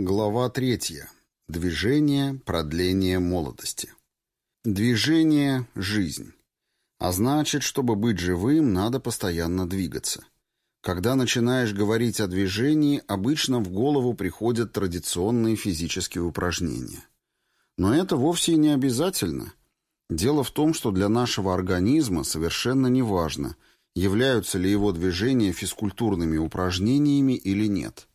Глава третья. Движение, продление молодости. Движение – жизнь. А значит, чтобы быть живым, надо постоянно двигаться. Когда начинаешь говорить о движении, обычно в голову приходят традиционные физические упражнения. Но это вовсе не обязательно. Дело в том, что для нашего организма совершенно не важно, являются ли его движения физкультурными упражнениями или нет.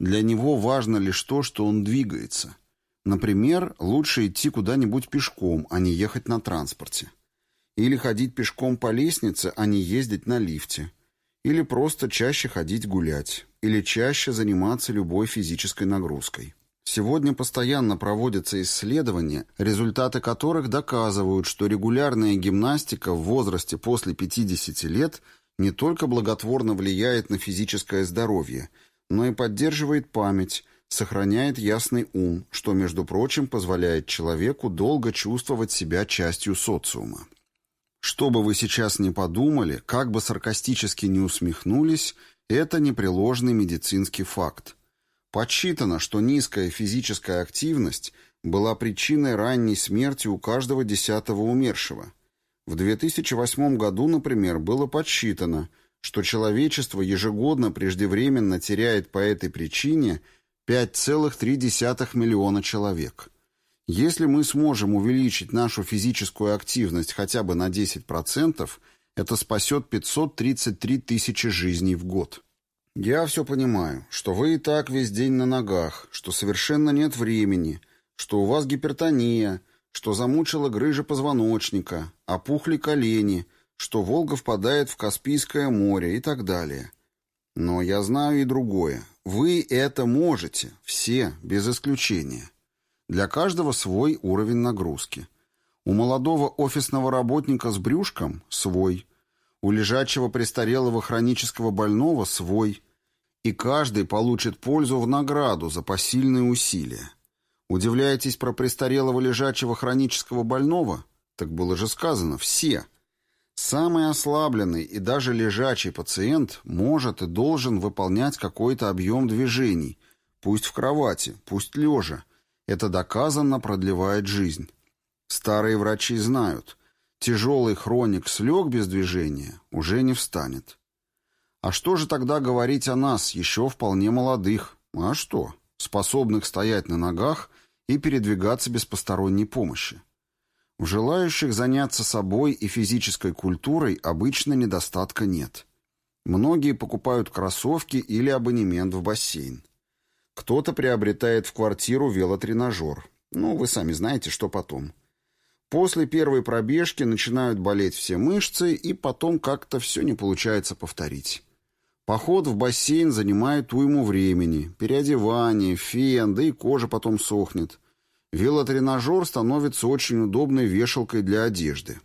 Для него важно лишь то, что он двигается. Например, лучше идти куда-нибудь пешком, а не ехать на транспорте. Или ходить пешком по лестнице, а не ездить на лифте. Или просто чаще ходить гулять. Или чаще заниматься любой физической нагрузкой. Сегодня постоянно проводятся исследования, результаты которых доказывают, что регулярная гимнастика в возрасте после 50 лет не только благотворно влияет на физическое здоровье – но и поддерживает память, сохраняет ясный ум, что, между прочим, позволяет человеку долго чувствовать себя частью социума. Что бы вы сейчас ни подумали, как бы саркастически не усмехнулись, это непреложный медицинский факт. Подсчитано, что низкая физическая активность была причиной ранней смерти у каждого десятого умершего. В 2008 году, например, было подсчитано – что человечество ежегодно преждевременно теряет по этой причине 5,3 миллиона человек. Если мы сможем увеличить нашу физическую активность хотя бы на 10%, это спасет 533 тысячи жизней в год. Я все понимаю, что вы и так весь день на ногах, что совершенно нет времени, что у вас гипертония, что замучила грыжа позвоночника, опухли колени – что Волга впадает в Каспийское море и так далее. Но я знаю и другое. Вы это можете, все, без исключения. Для каждого свой уровень нагрузки. У молодого офисного работника с брюшком – свой. У лежачего престарелого хронического больного – свой. И каждый получит пользу в награду за посильные усилия. Удивляетесь про престарелого лежачего хронического больного? Так было же сказано, все – Самый ослабленный и даже лежачий пациент может и должен выполнять какой-то объем движений, пусть в кровати, пусть лежа. Это доказанно продлевает жизнь. Старые врачи знают, тяжелый хроник слег без движения, уже не встанет. А что же тогда говорить о нас, еще вполне молодых? А что? Способных стоять на ногах и передвигаться без посторонней помощи. В желающих заняться собой и физической культурой обычно недостатка нет. Многие покупают кроссовки или абонемент в бассейн. Кто-то приобретает в квартиру велотренажер. Ну, вы сами знаете, что потом. После первой пробежки начинают болеть все мышцы, и потом как-то все не получается повторить. Поход в бассейн занимает уйму времени, переодевание, фен, да и кожа потом сохнет. Велотренажер становится очень удобной вешалкой для одежды.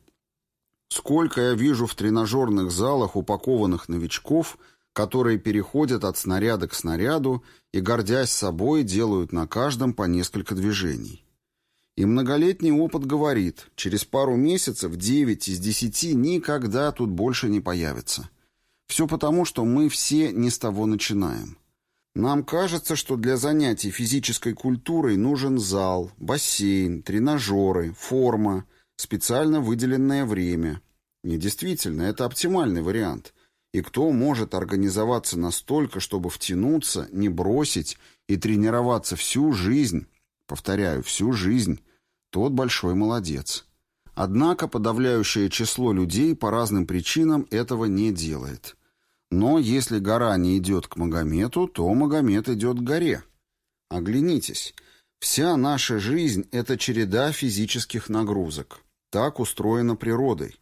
Сколько я вижу в тренажерных залах упакованных новичков, которые переходят от снаряда к снаряду и, гордясь собой, делают на каждом по несколько движений. И многолетний опыт говорит, через пару месяцев 9 из 10 никогда тут больше не появится. Все потому, что мы все не с того начинаем. Нам кажется, что для занятий физической культурой нужен зал, бассейн, тренажеры, форма, специально выделенное время. И действительно, это оптимальный вариант. И кто может организоваться настолько, чтобы втянуться, не бросить и тренироваться всю жизнь, повторяю, всю жизнь, тот большой молодец. Однако подавляющее число людей по разным причинам этого не делает. Но если гора не идет к Магомету, то Магомет идет к горе. Оглянитесь. Вся наша жизнь — это череда физических нагрузок. Так устроена природой.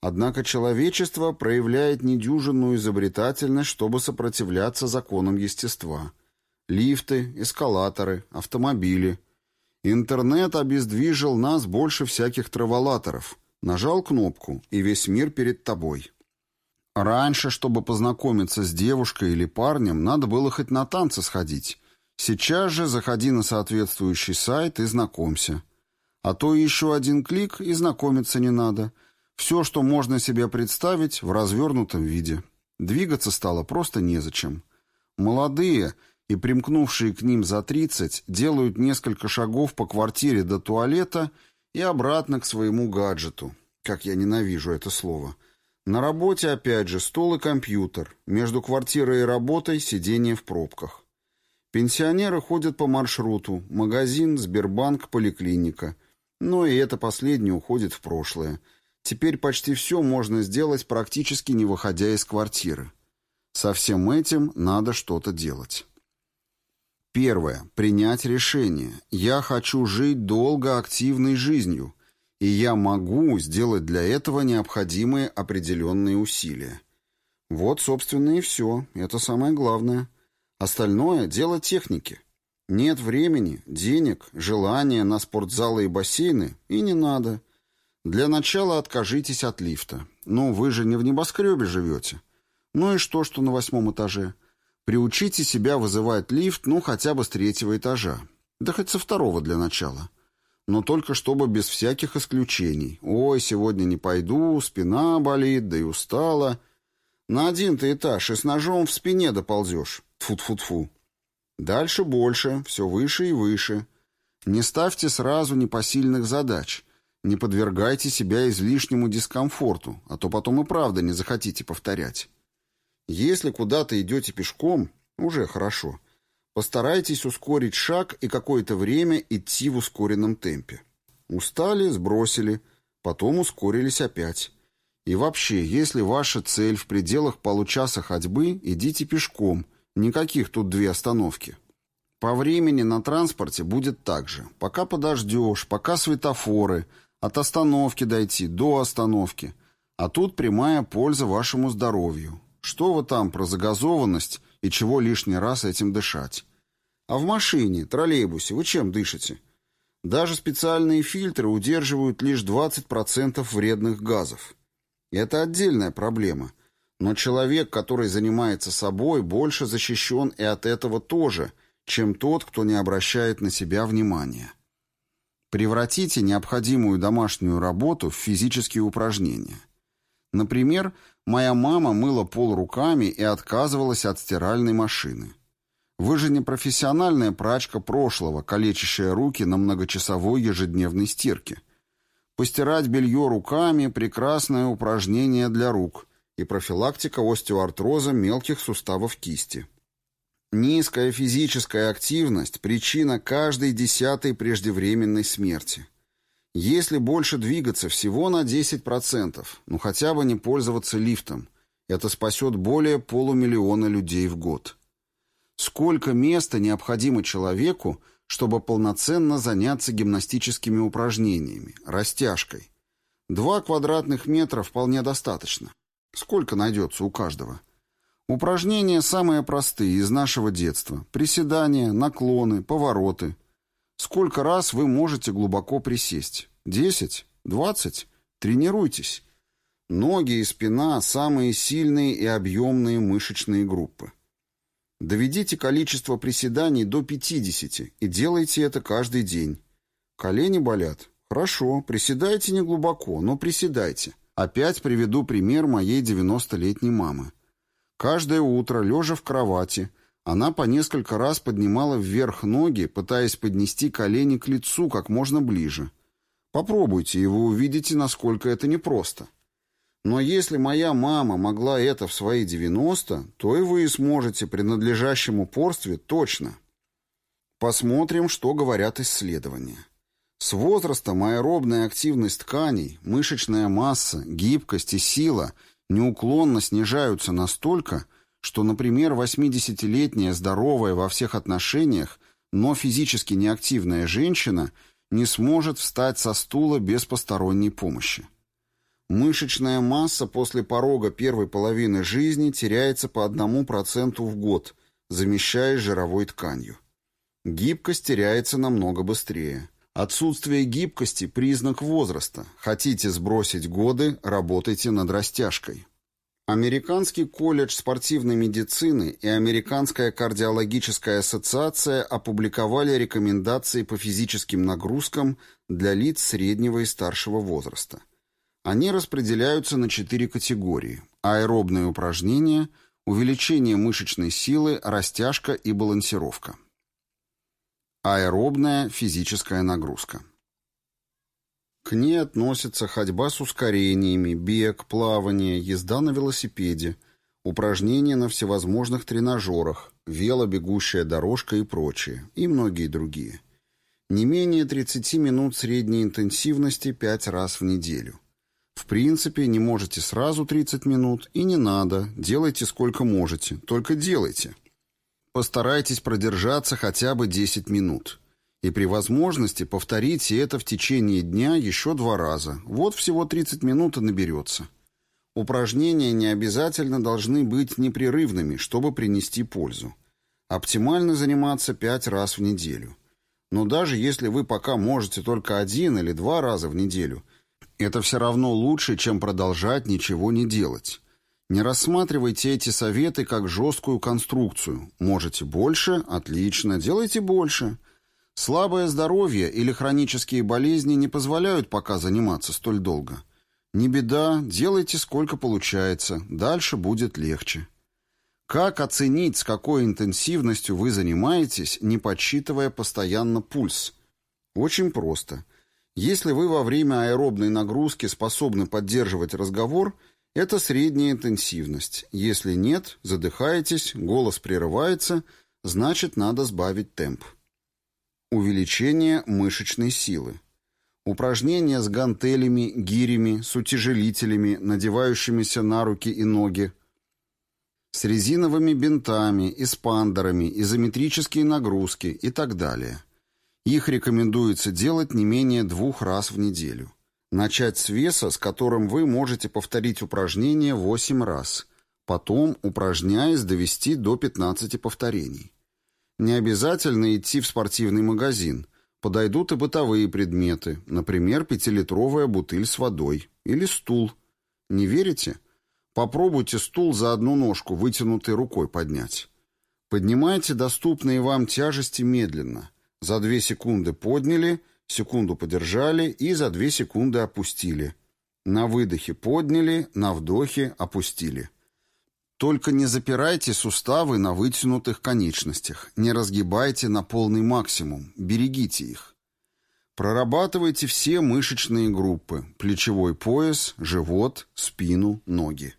Однако человечество проявляет недюжинную изобретательность, чтобы сопротивляться законам естества. Лифты, эскалаторы, автомобили. Интернет обездвижил нас больше всяких траволаторов. Нажал кнопку, и весь мир перед тобой. Раньше, чтобы познакомиться с девушкой или парнем, надо было хоть на танцы сходить. Сейчас же заходи на соответствующий сайт и знакомься. А то еще один клик, и знакомиться не надо. Все, что можно себе представить, в развернутом виде. Двигаться стало просто незачем. Молодые и примкнувшие к ним за 30 делают несколько шагов по квартире до туалета и обратно к своему гаджету. Как я ненавижу это слово. На работе опять же стол и компьютер, между квартирой и работой сидение в пробках. Пенсионеры ходят по маршруту, магазин, Сбербанк, поликлиника. Но и это последнее уходит в прошлое. Теперь почти все можно сделать практически не выходя из квартиры. Со всем этим надо что-то делать. Первое. Принять решение. Я хочу жить долго активной жизнью, и я могу сделать для этого необходимые определенные усилия. Вот, собственно, и все. Это самое главное. Остальное – дело техники. Нет времени, денег, желания на спортзалы и бассейны, и не надо. Для начала откажитесь от лифта. Ну, вы же не в небоскребе живете. Ну и что, что на восьмом этаже? Приучите себя вызывать лифт, ну, хотя бы с третьего этажа. Да хоть со второго для начала. Но только чтобы без всяких исключений. Ой, сегодня не пойду, спина болит, да и устала. На один-то этаж и с ножом в спине доползешь. Тфу-тфу-тфу. Дальше больше, все выше и выше. Не ставьте сразу непосильных задач. Не подвергайте себя излишнему дискомфорту, а то потом и правда не захотите повторять. Если куда-то идете пешком, уже хорошо. Постарайтесь ускорить шаг и какое-то время идти в ускоренном темпе. Устали, сбросили, потом ускорились опять. И вообще, если ваша цель в пределах получаса ходьбы, идите пешком. Никаких тут две остановки. По времени на транспорте будет так же. Пока подождешь, пока светофоры, от остановки дойти до остановки. А тут прямая польза вашему здоровью. Что вы там про загазованность и чего лишний раз этим дышать? А в машине, троллейбусе вы чем дышите? Даже специальные фильтры удерживают лишь 20% вредных газов. Это отдельная проблема. Но человек, который занимается собой, больше защищен и от этого тоже, чем тот, кто не обращает на себя внимания. Превратите необходимую домашнюю работу в физические упражнения. Например, моя мама мыла пол руками и отказывалась от стиральной машины. Вы же не профессиональная прачка прошлого, калечащая руки на многочасовой ежедневной стирке. Постирать белье руками – прекрасное упражнение для рук и профилактика остеоартроза мелких суставов кисти. Низкая физическая активность – причина каждой десятой преждевременной смерти. Если больше двигаться всего на 10%, ну хотя бы не пользоваться лифтом, это спасет более полумиллиона людей в год. Сколько места необходимо человеку, чтобы полноценно заняться гимнастическими упражнениями, растяжкой? Два квадратных метра вполне достаточно. Сколько найдется у каждого? Упражнения самые простые из нашего детства. Приседания, наклоны, повороты. Сколько раз вы можете глубоко присесть? Десять? Двадцать? Тренируйтесь. Ноги и спина – самые сильные и объемные мышечные группы. Доведите количество приседаний до 50 и делайте это каждый день. Колени болят? Хорошо, приседайте не глубоко, но приседайте. Опять приведу пример моей 90-летней мамы. Каждое утро, лежа в кровати, она по несколько раз поднимала вверх ноги, пытаясь поднести колени к лицу как можно ближе. Попробуйте, и вы увидите, насколько это непросто. Но если моя мама могла это в свои 90, то и вы сможете при надлежащем упорстве точно. Посмотрим, что говорят исследования. С возрастом аэробная активность тканей, мышечная масса, гибкость и сила неуклонно снижаются настолько, что, например, 80-летняя здоровая во всех отношениях, но физически неактивная женщина не сможет встать со стула без посторонней помощи. Мышечная масса после порога первой половины жизни теряется по 1% в год, замещаясь жировой тканью. Гибкость теряется намного быстрее. Отсутствие гибкости – признак возраста. Хотите сбросить годы – работайте над растяжкой. Американский колледж спортивной медицины и Американская кардиологическая ассоциация опубликовали рекомендации по физическим нагрузкам для лиц среднего и старшего возраста – они распределяются на четыре категории. Аэробные упражнения, увеличение мышечной силы, растяжка и балансировка. Аэробная физическая нагрузка. К ней относятся ходьба с ускорениями, бег, плавание, езда на велосипеде, упражнения на всевозможных тренажерах, велобегущая дорожка и прочее, и многие другие. Не менее 30 минут средней интенсивности 5 раз в неделю. В принципе, не можете сразу 30 минут, и не надо, делайте сколько можете, только делайте. Постарайтесь продержаться хотя бы 10 минут. И при возможности повторите это в течение дня еще два раза. Вот всего 30 минут и наберется. Упражнения не обязательно должны быть непрерывными, чтобы принести пользу. Оптимально заниматься 5 раз в неделю. Но даже если вы пока можете только один или два раза в неделю – это все равно лучше, чем продолжать ничего не делать. Не рассматривайте эти советы как жесткую конструкцию. Можете больше? Отлично, делайте больше. Слабое здоровье или хронические болезни не позволяют пока заниматься столь долго. Не беда, делайте сколько получается, дальше будет легче. Как оценить, с какой интенсивностью вы занимаетесь, не подсчитывая постоянно пульс? Очень просто. Если вы во время аэробной нагрузки способны поддерживать разговор, это средняя интенсивность. Если нет, задыхаетесь, голос прерывается, значит надо сбавить темп. Увеличение мышечной силы. Упражнения с гантелями, гирями, с утяжелителями, надевающимися на руки и ноги, с резиновыми бинтами, эспандерами, изометрические нагрузки и так далее – их рекомендуется делать не менее двух раз в неделю. Начать с веса, с которым вы можете повторить упражнение 8 раз. Потом, упражняясь, довести до 15 повторений. Не обязательно идти в спортивный магазин. Подойдут и бытовые предметы, например, пятилитровая бутыль с водой или стул. Не верите? Попробуйте стул за одну ножку вытянутой рукой поднять. Поднимайте доступные вам тяжести медленно. За две секунды подняли, секунду подержали и за две секунды опустили. На выдохе подняли, на вдохе опустили. Только не запирайте суставы на вытянутых конечностях, не разгибайте на полный максимум, берегите их. Прорабатывайте все мышечные группы – плечевой пояс, живот, спину, ноги.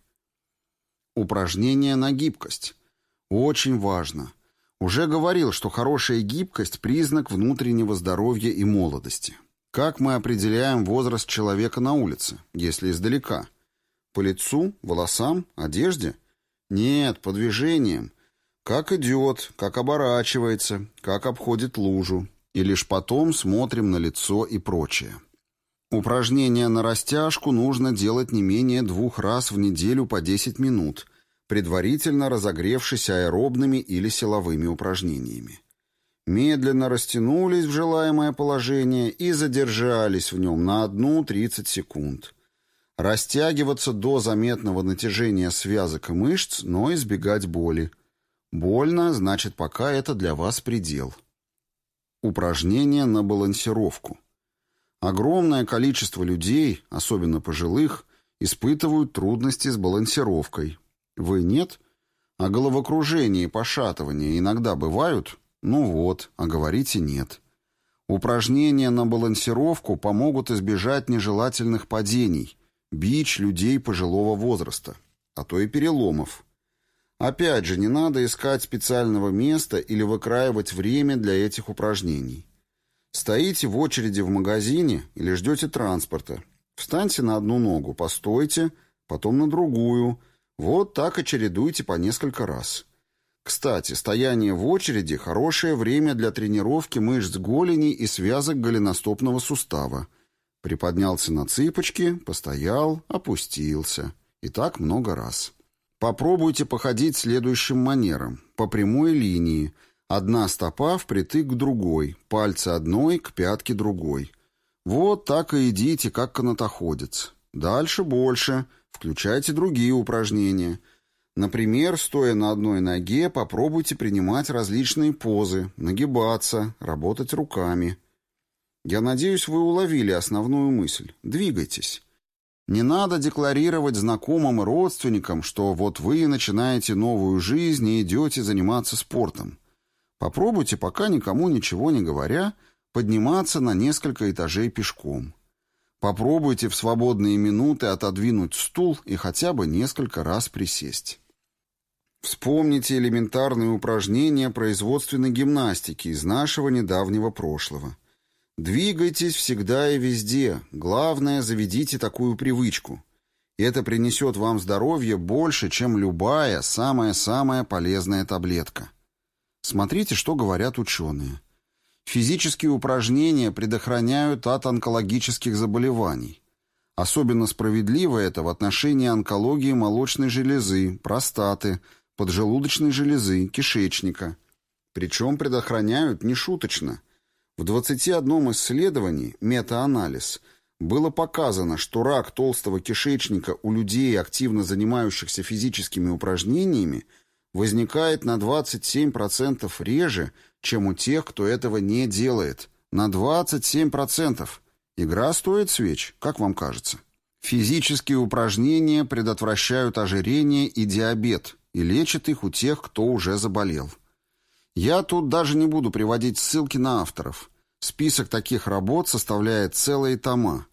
Упражнения на гибкость. Очень важно. Уже говорил, что хорошая гибкость – признак внутреннего здоровья и молодости. Как мы определяем возраст человека на улице, если издалека? По лицу, волосам, одежде? Нет, по движениям. Как идет, как оборачивается, как обходит лужу. И лишь потом смотрим на лицо и прочее. Упражнения на растяжку нужно делать не менее двух раз в неделю по 10 минут – предварительно разогревшись аэробными или силовыми упражнениями. Медленно растянулись в желаемое положение и задержались в нем на одну 30 секунд. Растягиваться до заметного натяжения связок и мышц, но избегать боли. Больно, значит, пока это для вас предел. Упражнения на балансировку. Огромное количество людей, особенно пожилых, испытывают трудности с балансировкой, вы нет? А головокружение и пошатывание иногда бывают? Ну вот, а говорите нет. Упражнения на балансировку помогут избежать нежелательных падений, бич людей пожилого возраста, а то и переломов. Опять же, не надо искать специального места или выкраивать время для этих упражнений. Стоите в очереди в магазине или ждете транспорта. Встаньте на одну ногу, постойте, потом на другую – вот так и чередуйте по несколько раз. Кстати, стояние в очереди – хорошее время для тренировки мышц голени и связок голеностопного сустава. Приподнялся на цыпочки, постоял, опустился. И так много раз. Попробуйте походить следующим манером. По прямой линии. Одна стопа впритык к другой, пальцы одной к пятке другой. Вот так и идите, как канатоходец. Дальше больше. Включайте другие упражнения. Например, стоя на одной ноге, попробуйте принимать различные позы, нагибаться, работать руками. Я надеюсь, вы уловили основную мысль. Двигайтесь. Не надо декларировать знакомым и родственникам, что вот вы начинаете новую жизнь и идете заниматься спортом. Попробуйте, пока никому ничего не говоря, подниматься на несколько этажей пешком. Попробуйте в свободные минуты отодвинуть стул и хотя бы несколько раз присесть. Вспомните элементарные упражнения производственной гимнастики из нашего недавнего прошлого. Двигайтесь всегда и везде. Главное, заведите такую привычку. Это принесет вам здоровье больше, чем любая самая-самая полезная таблетка. Смотрите, что говорят ученые. Физические упражнения предохраняют от онкологических заболеваний. Особенно справедливо это в отношении онкологии молочной железы, простаты, поджелудочной железы, кишечника. Причем предохраняют нешуточно. В 21 исследовании, метаанализ, было показано, что рак толстого кишечника у людей, активно занимающихся физическими упражнениями, возникает на 27% реже, чем у тех, кто этого не делает. На 27%. Игра стоит свеч, как вам кажется? Физические упражнения предотвращают ожирение и диабет и лечат их у тех, кто уже заболел. Я тут даже не буду приводить ссылки на авторов. Список таких работ составляет целые тома.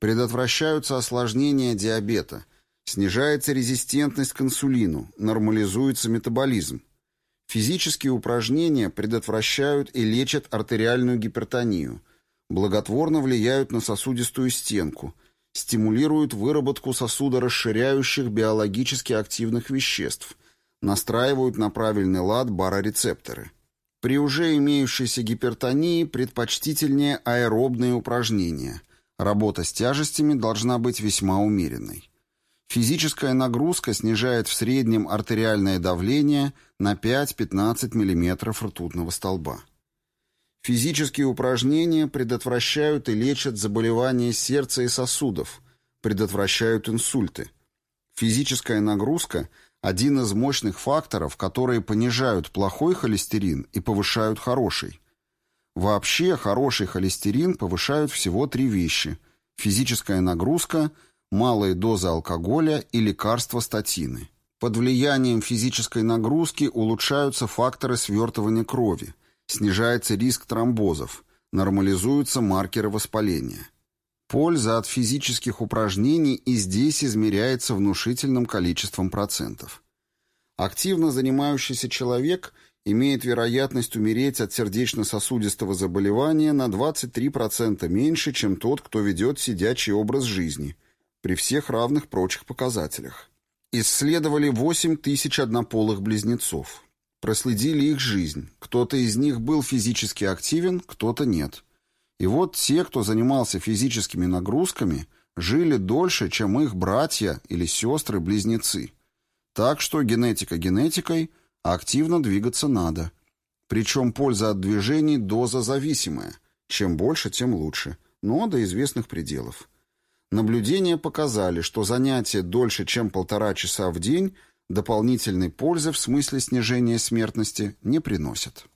Предотвращаются осложнения диабета, снижается резистентность к инсулину, нормализуется метаболизм. Физические упражнения предотвращают и лечат артериальную гипертонию, благотворно влияют на сосудистую стенку, стимулируют выработку сосудорасширяющих биологически активных веществ – настраивают на правильный лад барорецепторы. При уже имеющейся гипертонии предпочтительнее аэробные упражнения. Работа с тяжестями должна быть весьма умеренной. Физическая нагрузка снижает в среднем артериальное давление на 5-15 мм ртутного столба. Физические упражнения предотвращают и лечат заболевания сердца и сосудов, предотвращают инсульты. Физическая нагрузка – один из мощных факторов, которые понижают плохой холестерин и повышают хороший. Вообще, хороший холестерин повышают всего три вещи – физическая нагрузка, малые дозы алкоголя и лекарства статины. Под влиянием физической нагрузки улучшаются факторы свертывания крови, снижается риск тромбозов, нормализуются маркеры воспаления. Польза от физических упражнений и здесь измеряется внушительным количеством процентов. Активно занимающийся человек имеет вероятность умереть от сердечно-сосудистого заболевания на 23% меньше, чем тот, кто ведет сидячий образ жизни, при всех равных прочих показателях. Исследовали 8 тысяч однополых близнецов. Проследили их жизнь. Кто-то из них был физически активен, кто-то нет. И вот те, кто занимался физическими нагрузками, жили дольше, чем их братья или сестры-близнецы. Так что генетика генетикой, а активно двигаться надо. Причем польза от движений доза зависимая. Чем больше, тем лучше, но до известных пределов. Наблюдения показали, что занятия дольше, чем полтора часа в день, дополнительной пользы в смысле снижения смертности не приносят.